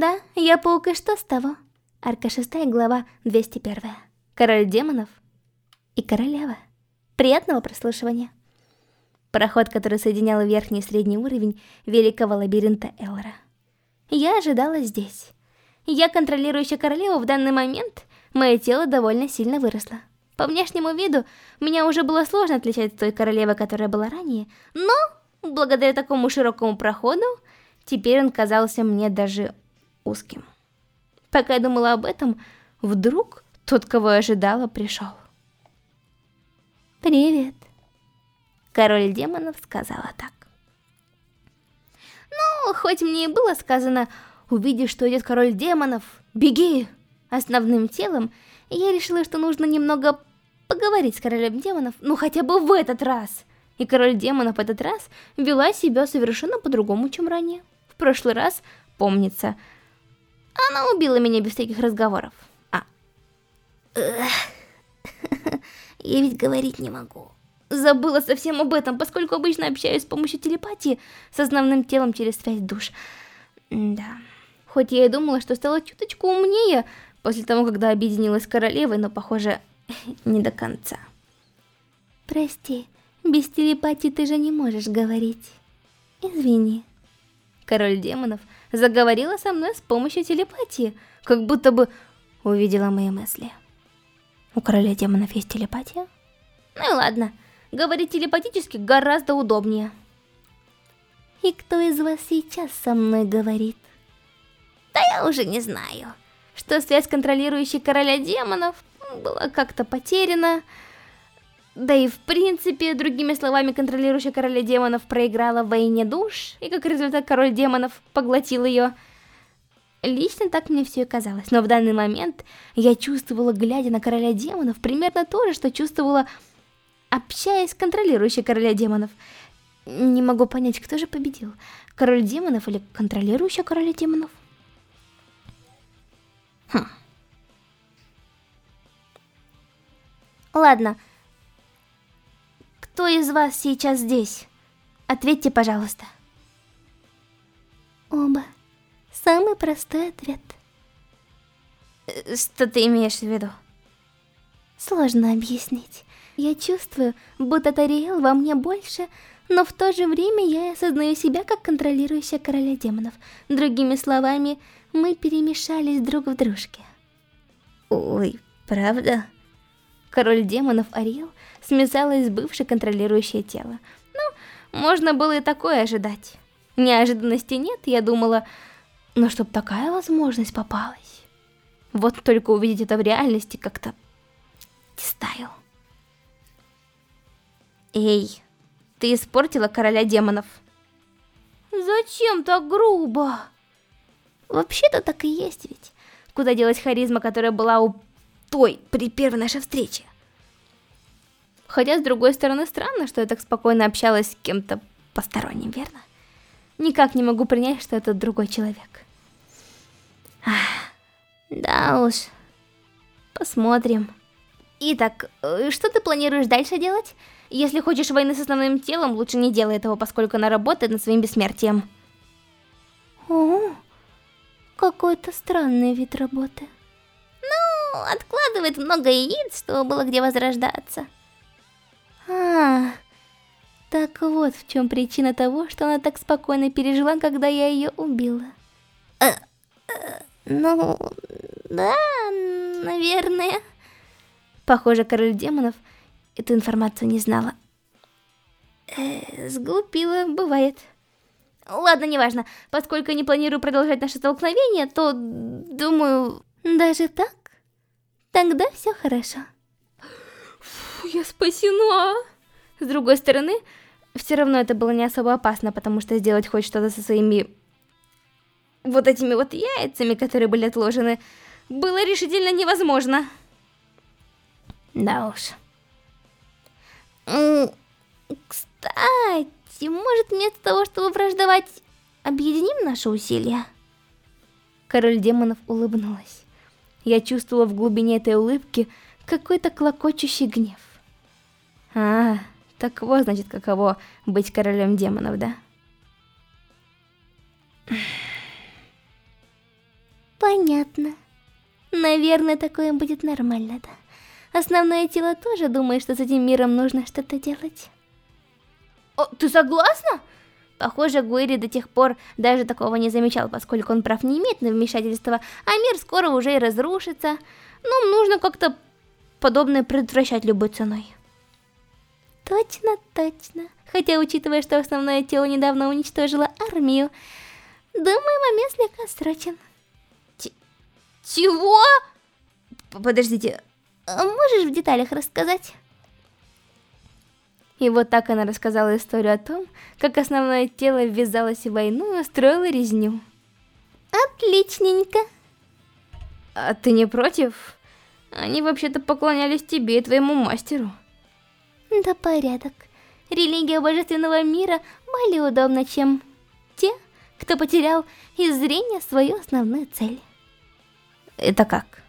Да, я паук, и что с того? Арка 6, глава 201. Король демонов и королева. Приятного прослушивания. Проход, который соединял верхний и средний уровень великого лабиринта Элра. Я ожидала здесь. Я контролирующая королеву в данный момент, мое тело довольно сильно выросло. По внешнему виду, меня уже было сложно отличать от той королевы, которая была ранее, но, благодаря такому широкому проходу, теперь он казался мне даже узким. Пока я думала об этом, вдруг тот, кого я ожидала, пришел. «Привет», — король демонов сказала так. Ну, хоть мне и было сказано, увидишь, что идет король демонов, беги! Основным телом я решила, что нужно немного поговорить с королем демонов, ну хотя бы в этот раз. И король демонов в этот раз вела себя совершенно по-другому, чем ранее. В прошлый раз, помнится, она убила меня без всяких разговоров. А. Я ведь говорить не могу. Забыла совсем об этом, поскольку обычно общаюсь с помощью телепатии с основным телом через связь душ. Да. Хоть я и думала, что стала чуточку умнее после того, когда объединилась с королевой, но, похоже, не до конца. Прости, без телепатии ты же не можешь говорить. Извини. Король демонов заговорила со мной с помощью телепатии, как будто бы увидела мои мысли. У короля демонов есть телепатия? Ну и ладно, говорить телепатически гораздо удобнее. И кто из вас сейчас со мной говорит? Да я уже не знаю, что связь контролирующей короля демонов была как-то потеряна, да и в принципе, другими словами, контролирующая короля демонов проиграла войне душ, и как результат король демонов поглотил ее. Лично так мне все и казалось, но в данный момент я чувствовала, глядя на короля демонов, примерно то же, что чувствовала, общаясь с контролирующей короля демонов. Не могу понять, кто же победил, король демонов или контролирующая короля демонов? Хм. Ладно. Кто из вас сейчас здесь? Ответьте, пожалуйста. Оба. Самый простой ответ. Э, что ты имеешь в виду? Сложно объяснить. Я чувствую, будто Тариэл во мне больше, но в то же время я осознаю себя как контролирующая короля демонов. Другими словами, мы перемешались друг в дружке. Ой, правда? Король демонов Ариэл смесалась с бывшей контролирующее тело. Ну, можно было и такое ожидать. Неожиданности нет, я думала, но чтоб такая возможность попалась. Вот только увидеть это в реальности как-то стаю. Эй, ты испортила короля демонов. Зачем так грубо? Вообще-то так и есть ведь. Куда делась харизма, которая была у той при первой нашей встрече? Хотя, с другой стороны, странно, что я так спокойно общалась с кем-то посторонним, верно? Никак не могу принять, что это другой человек. Ах, да уж. Посмотрим. Итак, э, что ты планируешь дальше делать? Если хочешь войны с основным телом, лучше не делай этого, поскольку она работает над своим бессмертием. О, какой-то странный вид работы. Откладывает много яиц, чтобы было где возрождаться. А, так вот в чем причина того, что она так спокойно пережила, когда я ее убила. Э, э, ну, да, наверное. Похоже, король демонов эту информацию не знала. Э, сглупила, бывает. Ладно, неважно. Поскольку не планирую продолжать наше столкновение, то, думаю... Даже так? Тогда все хорошо. Фу, я спасена. С другой стороны, все равно это было не особо опасно, потому что сделать хоть что-то со своими... Вот этими вот яйцами, которые были отложены, было решительно невозможно. Да уж. Кстати, может вместо того, чтобы враждовать, объединим наши усилия? Король демонов улыбнулась. Я чувствовала в глубине этой улыбки какой-то клокочущий гнев. А, так вот, значит, каково быть королем демонов, да? Понятно. Наверное, такое будет нормально, да. Основное тело тоже думает, что с этим миром нужно что-то делать. О, ты согласна? Похоже, Гуэри до тех пор даже такого не замечал, поскольку он прав не имеет на вмешательство, а мир скоро уже и разрушится. Но нужно как-то подобное предотвращать любой ценой. Точно, точно. Хотя, учитывая, что основное тело недавно уничтожило армию, думаю, момент слегка срочен. Чего? Подождите, а можешь в деталях рассказать? И вот так она рассказала историю о том, как основное тело ввязалось в войну и устроило резню. Отличненько. А ты не против? Они вообще-то поклонялись тебе и твоему мастеру. Да порядок. Религия божественного мира более удобна, чем те, кто потерял из зрения свою основную цель. Это как?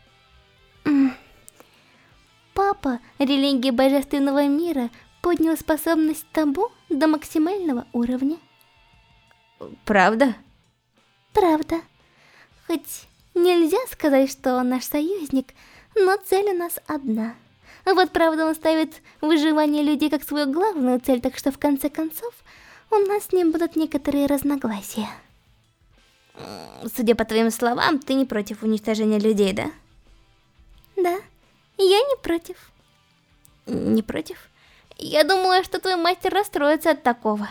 Папа религии божественного мира поднял способность табу до максимального уровня. Правда? Правда. Хоть нельзя сказать, что он наш союзник, но цель у нас одна. Вот правда он ставит выживание людей как свою главную цель, так что в конце концов у нас с ним будут некоторые разногласия. Судя по твоим словам, ты не против уничтожения людей, да? Да, я не против. Не против? Я думала, что твой мастер расстроится от такого.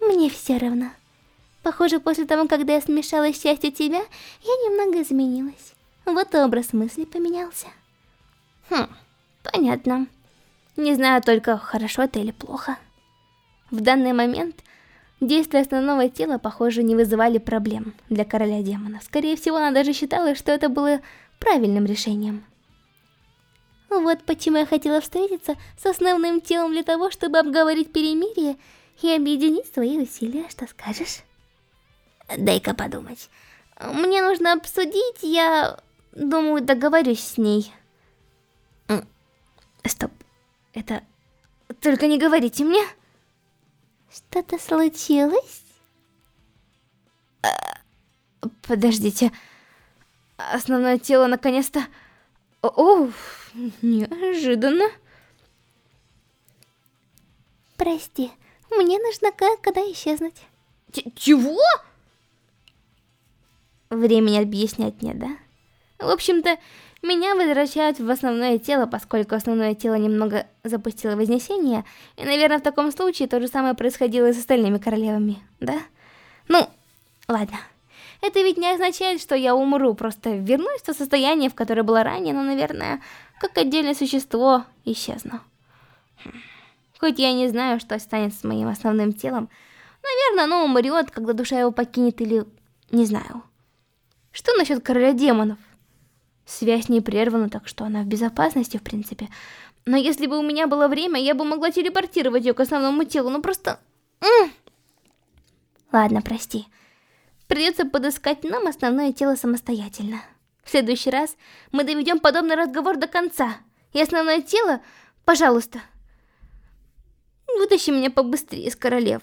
Мне все равно. Похоже, после того, когда я смешала счастье тебя, я немного изменилась. Вот образ мысли поменялся. Хм, понятно. Не знаю только, хорошо это или плохо. В данный момент Действия основного тела, похоже, не вызывали проблем для короля демонов. Скорее всего, она даже считала, что это было правильным решением. Вот почему я хотела встретиться с основным телом для того, чтобы обговорить перемирие и объединить свои усилия. Что скажешь? Дай-ка подумать. Мне нужно обсудить, я думаю, договорюсь с ней. Стоп. Это... Только не говорите мне. Что-то случилось? А, подождите. Основное тело наконец-то... О, неожиданно. Прости, мне нужно кое-куда исчезнуть. Ч чего? Времени объяснять нет, да? В общем-то, меня возвращают в основное тело, поскольку основное тело немного запустило вознесение, и, наверное, в таком случае то же самое происходило и с остальными королевами, да? Ну, ладно. Это ведь не означает, что я умру, просто вернусь в то состояние, в которое было ранее, но, наверное, как отдельное существо исчезну. Хоть я не знаю, что станет с моим основным телом, наверное, оно умрет, когда душа его покинет или... не знаю. Что насчет короля демонов? Связь не прервана, так что она в безопасности, в принципе. Но если бы у меня было время, я бы могла телепортировать ее к основному телу, ну просто... Ладно, прости. Придется подыскать нам основное тело самостоятельно. В следующий раз мы доведем подобный разговор до конца. И основное тело, пожалуйста, вытащи меня побыстрее из королевы.